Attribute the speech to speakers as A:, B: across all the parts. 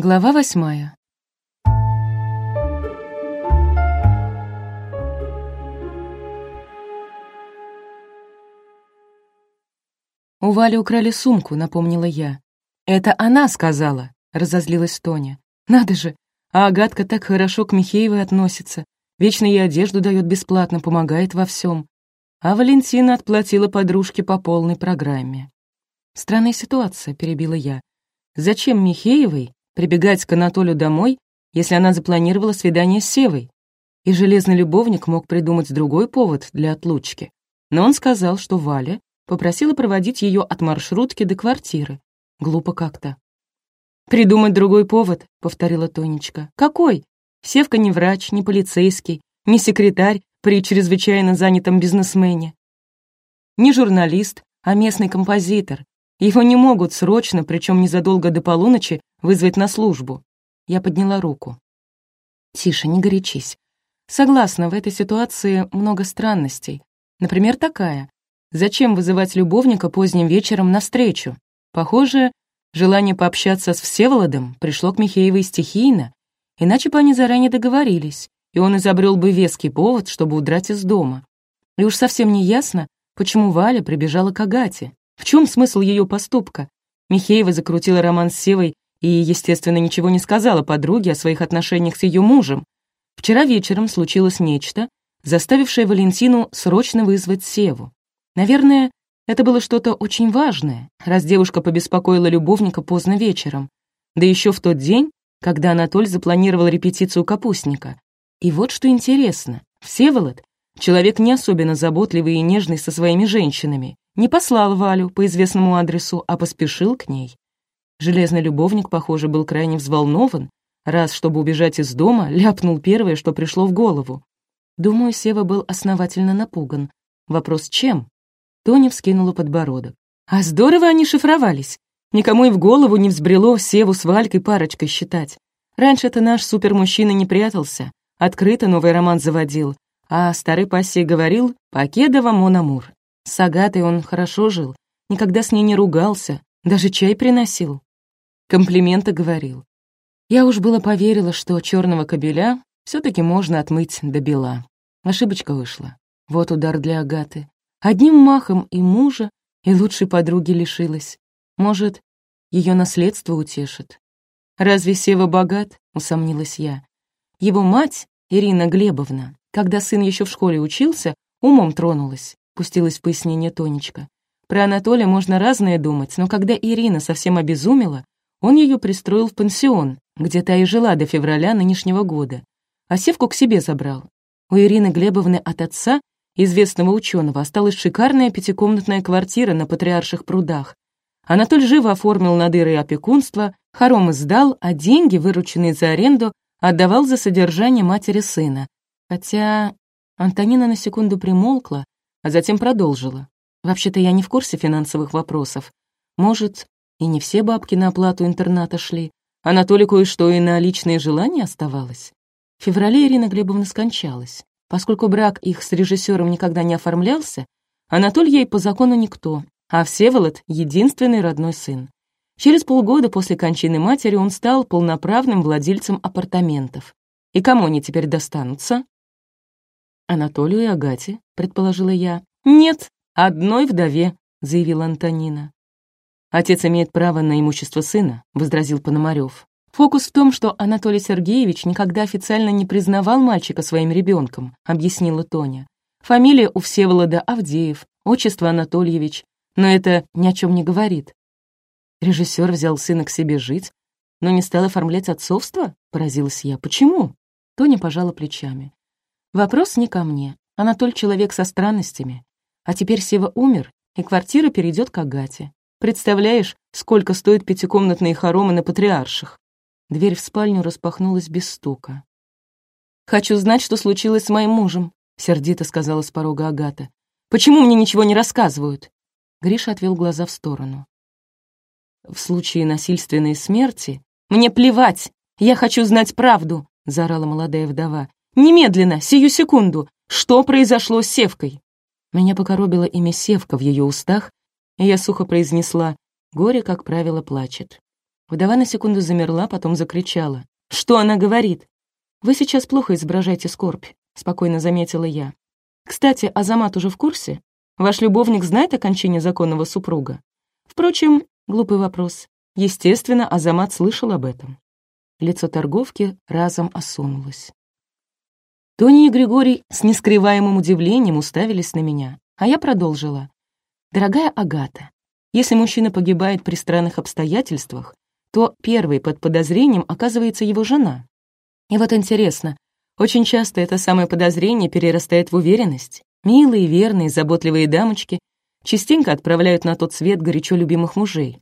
A: Глава восьмая. «У Вали украли сумку», — напомнила я. «Это она сказала», — разозлилась Тоня. «Надо же, а Агатка так хорошо к Михеевой относится. Вечно ей одежду дает бесплатно, помогает во всем. А Валентина отплатила подружке по полной программе. «Странная ситуация», — перебила я. «Зачем Михеевой прибегать к Анатолию домой, если она запланировала свидание с Севой. И железный любовник мог придумать другой повод для отлучки. Но он сказал, что Валя попросила проводить ее от маршрутки до квартиры. Глупо как-то. «Придумать другой повод», — повторила Тонечка. «Какой? Севка не врач, не полицейский, не секретарь при чрезвычайно занятом бизнесмене. Не журналист, а местный композитор, его не могут срочно, причем незадолго до полуночи, вызвать на службу. Я подняла руку. Тише, не горячись. Согласна, в этой ситуации много странностей. Например, такая. Зачем вызывать любовника поздним вечером навстречу? Похоже, желание пообщаться с Всеволодом пришло к Михеевой стихийно, иначе бы они заранее договорились, и он изобрел бы веский повод, чтобы удрать из дома. И уж совсем не ясно, почему Валя прибежала к Агате. В чем смысл ее поступка? Михеева закрутила роман с Севой и, естественно, ничего не сказала подруге о своих отношениях с ее мужем. Вчера вечером случилось нечто, заставившее Валентину срочно вызвать Севу. Наверное, это было что-то очень важное, раз девушка побеспокоила любовника поздно вечером, да еще в тот день, когда Анатоль запланировал репетицию капустника. И вот что интересно, Всеволод — человек не особенно заботливый и нежный со своими женщинами, не послал Валю по известному адресу, а поспешил к ней. Железный любовник, похоже, был крайне взволнован, раз, чтобы убежать из дома, ляпнул первое, что пришло в голову. Думаю, Сева был основательно напуган. Вопрос чем? Тоня вскинула подбородок. А здорово они шифровались. Никому и в голову не взбрело Севу с Валькой парочкой считать. Раньше-то наш супермужчина не прятался, открыто новый роман заводил, а старый пассий говорил «Покедова Мономур». С Агатой он хорошо жил, никогда с ней не ругался, даже чай приносил. Комплименты говорил. Я уж было поверила, что черного кобеля все таки можно отмыть до бела. Ошибочка вышла. Вот удар для Агаты. Одним махом и мужа, и лучшей подруги лишилась. Может, ее наследство утешит. «Разве Сева богат?» — усомнилась я. Его мать, Ирина Глебовна, когда сын еще в школе учился, умом тронулась пустилась в пояснение Тонечка. Про Анатолия можно разное думать, но когда Ирина совсем обезумела, он ее пристроил в пансион, где та и жила до февраля нынешнего года, а Севку к себе забрал. У Ирины Глебовны от отца, известного ученого, осталась шикарная пятикомнатная квартира на Патриарших прудах. Анатоль живо оформил над Ирой опекунство, хоромы сдал, а деньги, вырученные за аренду, отдавал за содержание матери сына. Хотя Антонина на секунду примолкла, а затем продолжила. «Вообще-то я не в курсе финансовых вопросов. Может, и не все бабки на оплату интерната шли, а на кое-что и на личные желания оставалось. В феврале Ирина Глебовна скончалась. Поскольку брак их с режиссером никогда не оформлялся, Анатоль ей по закону никто, а Всеволод — единственный родной сын. Через полгода после кончины матери он стал полноправным владельцем апартаментов. И кому они теперь достанутся? «Анатолию и Агате», — предположила я. «Нет, одной вдове», — заявила Антонина. «Отец имеет право на имущество сына», — возразил Пономарев. «Фокус в том, что Анатолий Сергеевич никогда официально не признавал мальчика своим ребенком», — объяснила Тоня. «Фамилия у Всеволода Авдеев, отчество Анатольевич, но это ни о чем не говорит». Режиссер взял сына к себе жить, но не стал оформлять отцовство? Поразилась я. Почему? Тоня пожала плечами. Вопрос не ко мне. Анатоль — человек со странностями. А теперь Сева умер, и квартира перейдет к Агате. Представляешь, сколько стоят пятикомнатные хоромы на Патриарших? Дверь в спальню распахнулась без стука. «Хочу знать, что случилось с моим мужем», — сердито сказала с порога Агата. «Почему мне ничего не рассказывают?» Гриша отвел глаза в сторону. «В случае насильственной смерти...» «Мне плевать! Я хочу знать правду!» — заорала молодая вдова. Немедленно, сию секунду! Что произошло с Севкой?» Меня покоробило имя Севка в ее устах, и я сухо произнесла «Горе, как правило, плачет». Вдова на секунду замерла, потом закричала. «Что она говорит?» «Вы сейчас плохо изображаете скорбь», — спокойно заметила я. «Кстати, Азамат уже в курсе? Ваш любовник знает о кончине законного супруга?» Впрочем, глупый вопрос. Естественно, Азамат слышал об этом. Лицо торговки разом осунулось. Тони и Григорий с нескрываемым удивлением уставились на меня, а я продолжила. «Дорогая Агата, если мужчина погибает при странных обстоятельствах, то первой под подозрением оказывается его жена. И вот интересно, очень часто это самое подозрение перерастает в уверенность. Милые, верные, заботливые дамочки частенько отправляют на тот свет горячо любимых мужей.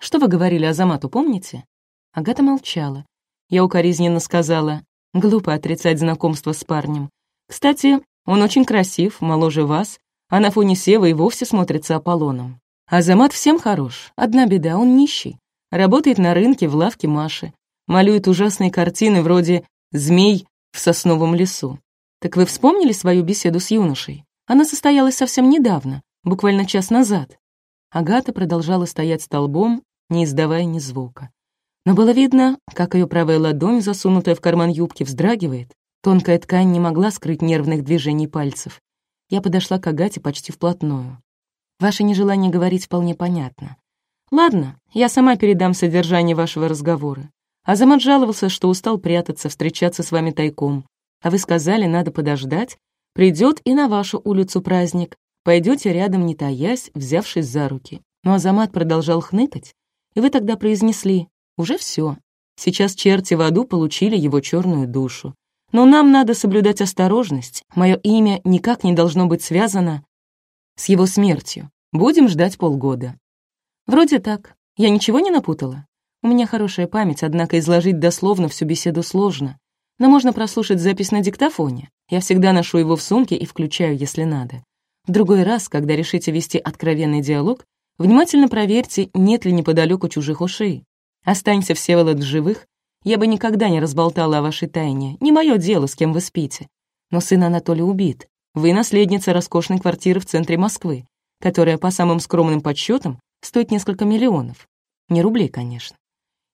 A: Что вы говорили о Азамату, помните? Агата молчала. Я укоризненно сказала, глупо отрицать знакомство с парнем. Кстати, он очень красив, моложе вас, а на фоне Сева и вовсе смотрится Аполлоном. Азамат всем хорош, одна беда, он нищий. Работает на рынке в лавке Маши. Малюет ужасные картины вроде «Змей в сосновом лесу». Так вы вспомнили свою беседу с юношей? Она состоялась совсем недавно, буквально час назад. Агата продолжала стоять столбом, не издавая ни звука. Но было видно, как ее правая ладонь, засунутая в карман юбки, вздрагивает. Тонкая ткань не могла скрыть нервных движений пальцев. Я подошла к Агате почти вплотную. Ваше нежелание говорить вполне понятно. Ладно, я сама передам содержание вашего разговора. Азамат жаловался, что устал прятаться, встречаться с вами тайком. А вы сказали, надо подождать. Придет и на вашу улицу праздник. Пойдете рядом, не таясь, взявшись за руки. Но Азамат продолжал хныкать, и вы тогда произнесли «Уже все. Сейчас черти в аду получили его черную душу. Но нам надо соблюдать осторожность. Мое имя никак не должно быть связано с его смертью. Будем ждать полгода. Вроде так. Я ничего не напутала? У меня хорошая память, однако изложить дословно всю беседу сложно. Но можно прослушать запись на диктофоне. Я всегда ношу его в сумке и включаю, если надо. В другой раз, когда решите вести откровенный диалог, внимательно проверьте, нет ли неподалеку чужих ушей. Останься Всеволод в живых, я бы никогда не разболтала о вашей тайне. Не мое дело, с кем вы спите. Но сын Анатолия убит. Вы наследница роскошной квартиры в центре Москвы, которая, по самым скромным подсчетам, стоит несколько миллионов. Не рублей, конечно.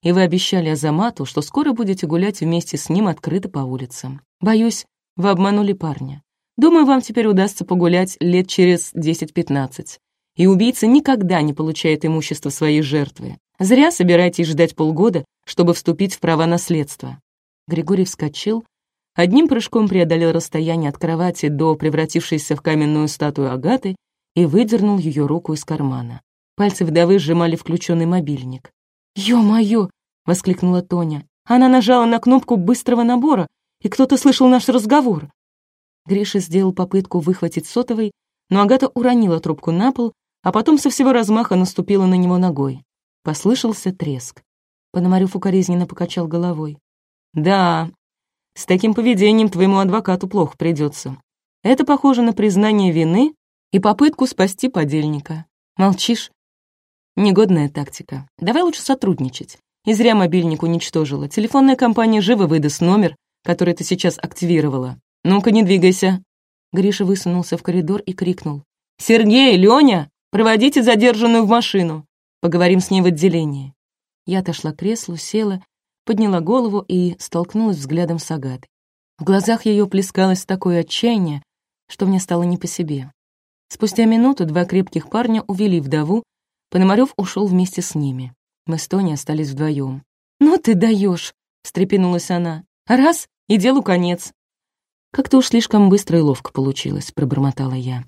A: И вы обещали Азамату, что скоро будете гулять вместе с ним открыто по улицам. Боюсь, вы обманули парня. Думаю, вам теперь удастся погулять лет через 10-15. И убийца никогда не получает имущество своей жертвы. Зря собираетесь ждать полгода, чтобы вступить в права наследства». Григорий вскочил, одним прыжком преодолел расстояние от кровати до превратившейся в каменную статую Агаты и выдернул ее руку из кармана. Пальцы вдовы сжимали включенный мобильник. «Ё-моё!» — воскликнула Тоня. Она нажала на кнопку быстрого набора, и кто-то слышал наш разговор. Гриша сделал попытку выхватить сотовый, но Агата уронила трубку на пол, а потом со всего размаха наступила на него ногой. Послышался треск. Пономарев укоризненно покачал головой. «Да, с таким поведением твоему адвокату плохо придется. Это похоже на признание вины и попытку спасти подельника. Молчишь? Негодная тактика. Давай лучше сотрудничать. И зря мобильник уничтожила. Телефонная компания живо выдаст номер, который ты сейчас активировала. Ну-ка, не двигайся. Гриша высунулся в коридор и крикнул. «Сергей, Лёня, проводите задержанную в машину. Поговорим с ней в отделении». Я отошла к креслу, села, подняла голову и столкнулась взглядом с Агатой. В глазах ее плескалось такое отчаяние, что мне стало не по себе. Спустя минуту два крепких парня увели вдову, Пономарев ушел вместе с ними. Мы с Тони остались вдвоем. «Ну ты даешь, встрепенулась она. «Раз, и делу конец». «Как-то уж слишком быстро и ловко получилось», — пробормотала я.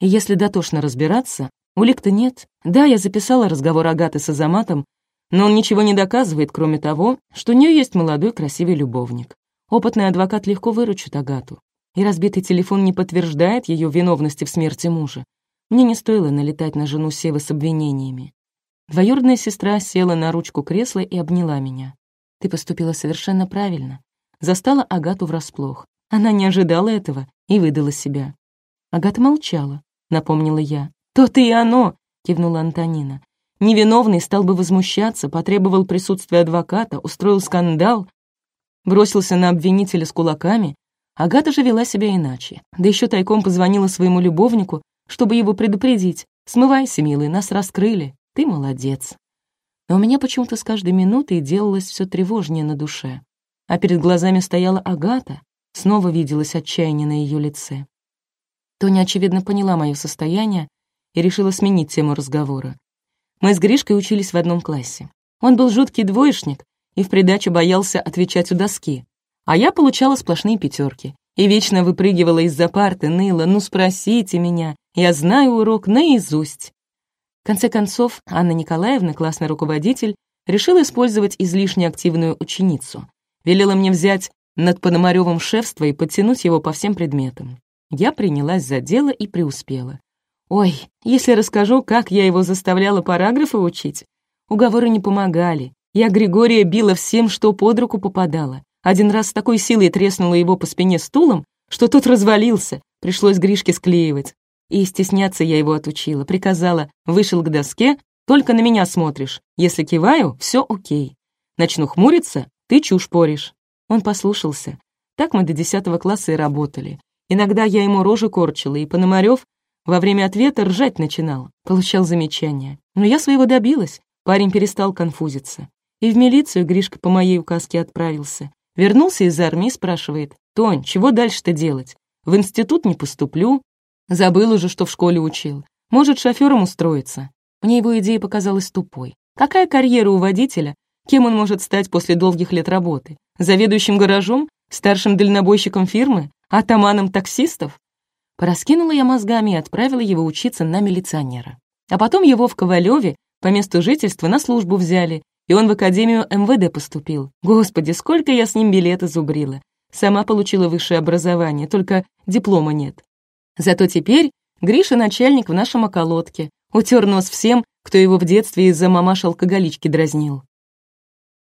A: «И если дотошно разбираться, улик-то нет. Да, я записала разговор Агаты с Азаматом, но он ничего не доказывает, кроме того, что у нее есть молодой красивый любовник. Опытный адвокат легко выручит Агату. И разбитый телефон не подтверждает ее виновности в смерти мужа. Мне не стоило налетать на жену Севы с обвинениями. Двоюродная сестра села на ручку кресла и обняла меня. «Ты поступила совершенно правильно». Застала Агату врасплох. Она не ожидала этого и выдала себя. Агата молчала, напомнила я. «То-то и оно!» — кивнула Антонина. Невиновный стал бы возмущаться, потребовал присутствия адвоката, устроил скандал, бросился на обвинителя с кулаками. Агата же вела себя иначе. Да еще тайком позвонила своему любовнику, чтобы его предупредить. «Смывайся, милый, нас раскрыли. Ты молодец». но у меня почему-то с каждой минутой делалось все тревожнее на душе. А перед глазами стояла Агата, снова виделось отчаяние на ее лице. Тоня, очевидно, поняла мое состояние и решила сменить тему разговора. Мы с Гришкой учились в одном классе. Он был жуткий двоечник и в придачу боялся отвечать у доски, а я получала сплошные пятерки и вечно выпрыгивала из-за парты, ныла «Ну спросите меня, я знаю урок наизусть». В конце концов, Анна Николаевна, классный руководитель, решила использовать излишне активную ученицу. Велела мне взять над Пономарёвым шефство и подтянуть его по всем предметам. Я принялась за дело и преуспела. Ой, если расскажу, как я его заставляла параграфы учить. Уговоры не помогали. Я Григория била всем, что под руку попадала. Один раз с такой силой треснула его по спине стулом, что тот развалился, пришлось Гришке склеивать. И стесняться я его отучила, приказала, вышел к доске, только на меня смотришь. Если киваю, все окей. Начну хмуриться, ты чушь поришь. Он послушался. Так мы до десятого класса и работали. Иногда я ему рожи корчила, и Пономарёв во время ответа ржать начинал, получал замечания. Но я своего добилась, парень перестал конфузиться. И в милицию Гришка по моей указке отправился. Вернулся из армии, спрашивает, «Тонь, чего дальше-то делать? В институт не поступлю. Забыл уже, что в школе учил. Может, шофером устроиться?» Мне его идея показалась тупой. Какая карьера у водителя? Кем он может стать после долгих лет работы? Заведующим гаражом? Старшим дальнобойщиком фирмы? Атаманом таксистов? Пораскинула я мозгами и отправила его учиться на милиционера. А потом его в Ковалеве по месту жительства на службу взяли, и он в Академию МВД поступил. Господи, сколько я с ним билеты зубрила. Сама получила высшее образование, только диплома нет. Зато теперь Гриша начальник в нашем околотке, утер нос всем, кто его в детстве из-за мамаш-алкоголички дразнил.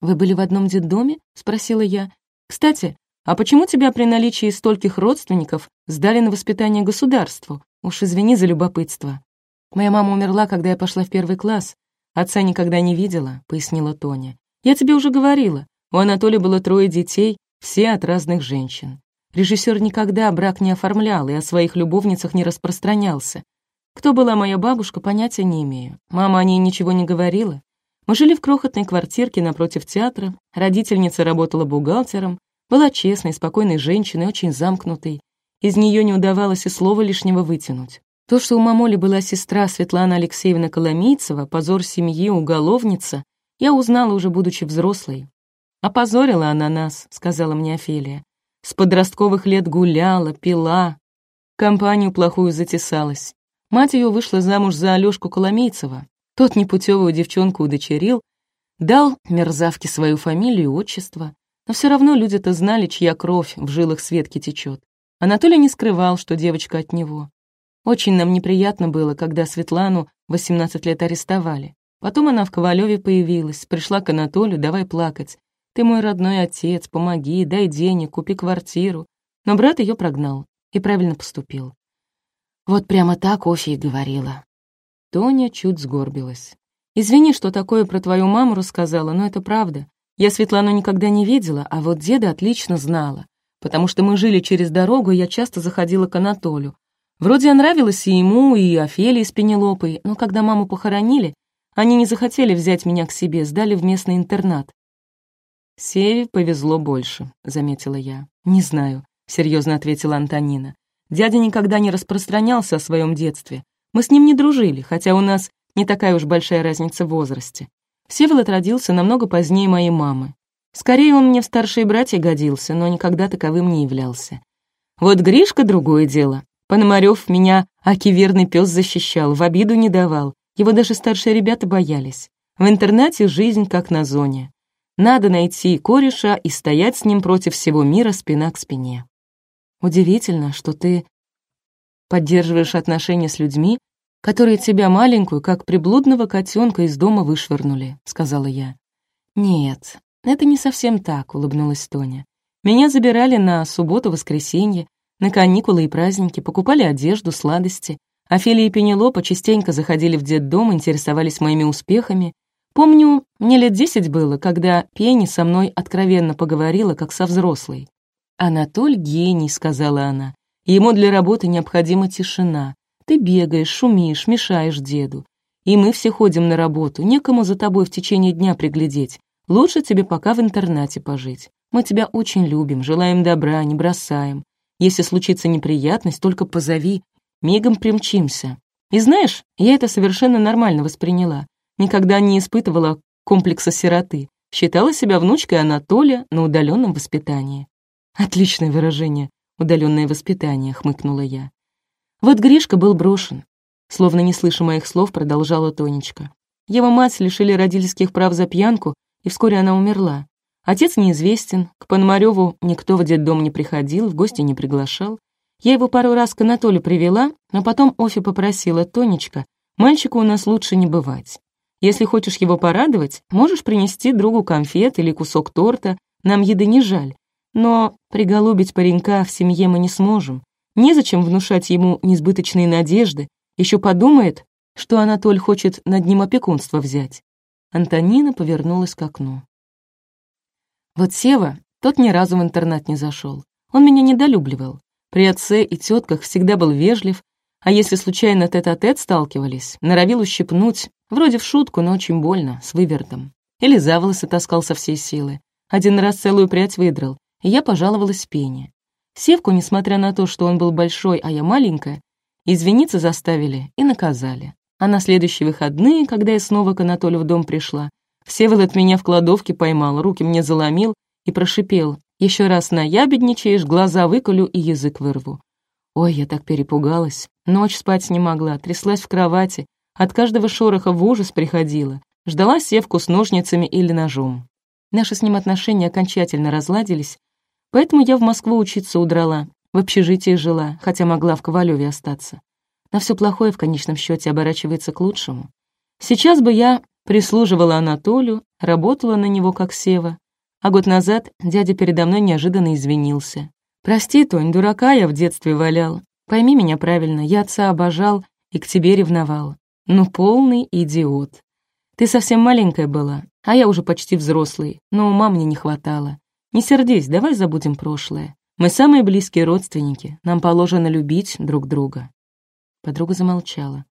A: «Вы были в одном детдоме?» — спросила я. «Кстати, а почему тебя при наличии стольких родственников сдали на воспитание государству? Уж извини за любопытство». «Моя мама умерла, когда я пошла в первый класс. Отца никогда не видела», — пояснила Тоня. «Я тебе уже говорила. У Анатолия было трое детей, все от разных женщин. Режиссер никогда брак не оформлял и о своих любовницах не распространялся. Кто была моя бабушка, понятия не имею. Мама о ней ничего не говорила. Мы жили в крохотной квартирке напротив театра. Родительница работала бухгалтером, была честной, спокойной женщиной, очень замкнутой. Из нее не удавалось и слова лишнего вытянуть. То, что у мамоли была сестра Светлана Алексеевна Коломийцева, позор семьи, уголовница, я узнала уже будучи взрослой. «Опозорила она нас», — сказала мне Офелия. «С подростковых лет гуляла, пила, компанию плохую затесалась. Мать ее вышла замуж за Алёшку Коломейцева. Тот непутевую девчонку удочерил, дал мерзавке свою фамилию и отчество. Но все равно люди-то знали, чья кровь в жилах Светки течет. Анатолий не скрывал, что девочка от него. Очень нам неприятно было, когда Светлану 18 лет арестовали. Потом она в Ковалеве появилась, пришла к Анатолию, давай плакать. «Ты мой родной отец, помоги, дай денег, купи квартиру». Но брат ее прогнал и правильно поступил. Вот прямо так Офи и говорила. Тоня чуть сгорбилась. «Извини, что такое про твою маму рассказала, но это правда. Я Светлану никогда не видела, а вот деда отлично знала, потому что мы жили через дорогу, и я часто заходила к Анатолию, Вроде нравилось и ему, и Офелии с Пенелопой, но когда маму похоронили, они не захотели взять меня к себе, сдали в местный интернат. «Севе повезло больше», — заметила я. «Не знаю», — серьезно ответила Антонина. «Дядя никогда не распространялся о своем детстве. Мы с ним не дружили, хотя у нас не такая уж большая разница в возрасте. Всеволод родился намного позднее моей мамы. Скорее, он мне в старшие братья годился, но никогда таковым не являлся. Вот Гришка — другое дело. Пономарев меня, аки верный пес, защищал, в обиду не давал. Его даже старшие ребята боялись. В интернате жизнь как на зоне. Надо найти кореша и стоять с ним против всего мира спина к спине. Удивительно, что ты поддерживаешь отношения с людьми, которые тебя маленькую, как приблудного котенка из дома вышвырнули», — сказала я. «Нет, это не совсем так», — улыбнулась Тоня. «Меня забирали на субботу-воскресенье, на каникулы и праздники покупали одежду, сладости. Офелия и Пенелопа частенько заходили в детдом, интересовались моими успехами. Помню, мне лет десять было, когда Пенни со мной откровенно поговорила, как со взрослой. «Анатоль — гений», — сказала она. «Ему для работы необходима тишина. Ты бегаешь, шумишь, мешаешь деду. И мы все ходим на работу, некому за тобой в течение дня приглядеть. Лучше тебе пока в интернате пожить. Мы тебя очень любим, желаем добра, не бросаем. Если случится неприятность, только позови, мигом примчимся. И знаешь, я это совершенно нормально восприняла. Никогда не испытывала комплекса сироты. Считала себя внучкой Анатолия на удаленном воспитании. Отличное выражение «удаленное воспитание», — хмыкнула я. Вот Гришка был брошен. Словно не слыша моих слов, продолжала Тонечка. Его мать лишили родительских прав за пьянку, и вскоре она умерла. Отец неизвестен, к Пономарёву никто в детдом не приходил, в гости не приглашал. Я его пару раз к Анатолию привела, а потом Офи попросила, «Тонечка, мальчику у нас лучше не бывать. Если хочешь его порадовать, можешь принести другу конфет или кусок торта, нам еды не жаль. Но приголубить паренька в семье мы не сможем. Незачем внушать ему несбыточные надежды, еще подумает, что Анатоль хочет над ним опекунство взять. Антонина повернулась к окну. Вот Сева, тот ни разу в интернат не зашел. Он меня недолюбливал. При отце и тетках всегда был вежлив, а если случайно тет-а-тет -тет сталкивались, норовил ущипнуть, вроде в шутку, но очень больно, с вывертом. Или за волосы таскал со всей силы. Один раз целую прядь выдрал, и я пожаловалась Пене. Севку, несмотря на то, что он был большой, а я маленькая, извиниться заставили и наказали. А на следующие выходные, когда я снова к Анатолию в дом пришла, Всеволод меня в кладовке поймал, руки мне заломил и прошипел. «Еще раз наябедничаешь, глаза выколю и язык вырву». Ой, я так перепугалась. Ночь спать не могла, тряслась в кровати. От каждого шороха в ужас приходила. Ждала севку с ножницами или ножом. Наши с ним отношения окончательно разладились, поэтому я в Москву учиться удрала, в общежитии жила, хотя могла в Ковалеве остаться. Но все плохое в конечном счете оборачивается к лучшему. Сейчас бы я Прислуживала Анатолию, работала на него как сева. А год назад дядя передо мной неожиданно извинился. «Прости, Тонь, дурака я в детстве валял. Пойми меня правильно, я отца обожал и к тебе ревновал. Ну, полный идиот. Ты совсем маленькая была, а я уже почти взрослый, но ума мне не хватало. Не сердись, давай забудем прошлое. Мы самые близкие родственники, нам положено любить друг друга». Подруга замолчала.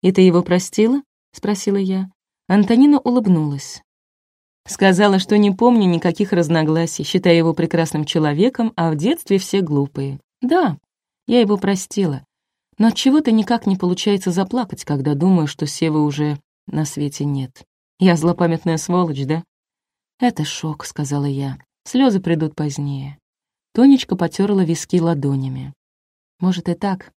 A: «И ты его простила?» — спросила я. Антонина улыбнулась. Сказала, что не помню никаких разногласий, считая его прекрасным человеком, а в детстве все глупые. Да, я его простила. Но от чего то никак не получается заплакать, когда думаю, что Севы уже на свете нет. Я злопамятная сволочь, да? Это шок, сказала я. Слезы придут позднее. Тонечка потерла виски ладонями. Может и так.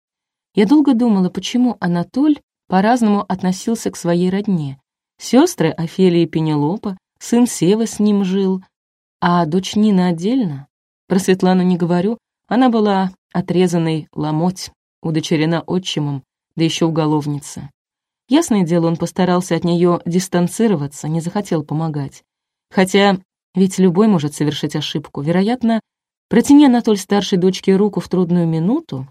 A: Я долго думала, почему Анатоль по-разному относился к своей родне. Сестры Офелия и Пенелопа, сын Сева с ним жил, а дочь Нина отдельно. Про Светлану не говорю, она была отрезанной ломоть, удочерена отчимом, да еще уголовница. Ясное дело, он постарался от нее дистанцироваться, не захотел помогать. Хотя ведь любой может совершить ошибку. Вероятно, протяни Анатоль старшей дочке руку в трудную минуту.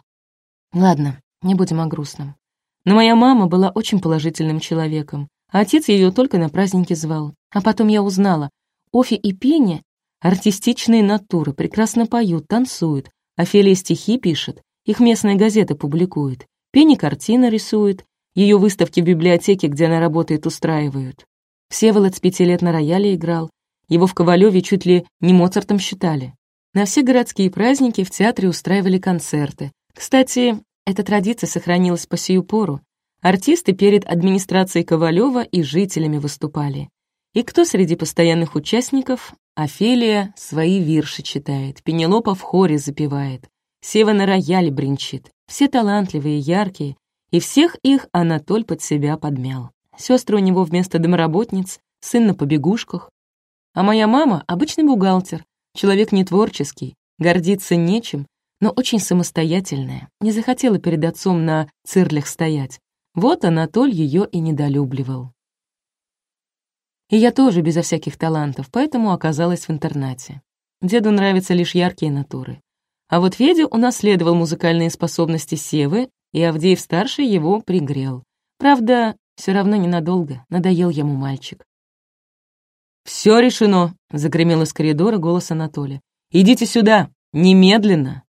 A: Ладно, не будем о грустном. Но моя мама была очень положительным человеком. Отец ее только на праздники звал. А потом я узнала, Офи и Пеня — артистичные натуры, прекрасно поют, танцуют. Офелия стихи пишет, их местная газета публикует. Пенни картины рисует, ее выставки в библиотеке, где она работает, устраивают. Всеволод с пяти лет на рояле играл. Его в Ковалеве чуть ли не Моцартом считали. На все городские праздники в театре устраивали концерты. Кстати, эта традиция сохранилась по сию пору. Артисты перед администрацией Ковалева и жителями выступали. И кто среди постоянных участников? Офелия свои вирши читает, Пенелопа в хоре запевает, Сева на рояле бренчит. Все талантливые, яркие, и всех их Анатоль под себя подмял. Сестры у него вместо домоработниц, сын на побегушках. А моя мама — обычный бухгалтер, человек не творческий, гордиться нечем, но очень самостоятельная, не захотела перед отцом на цирлях стоять, вот Анатоль ее и недолюбливал. И я тоже безо всяких талантов, поэтому оказалась в интернате. Деду нравятся лишь яркие натуры. А вот Федя унаследовал музыкальные способности Севы, и Авдеев-старший его пригрел. Правда, все равно ненадолго, надоел ему мальчик. «Все решено!» — загремел из коридора голос Анатолия. «Идите сюда! Немедленно!»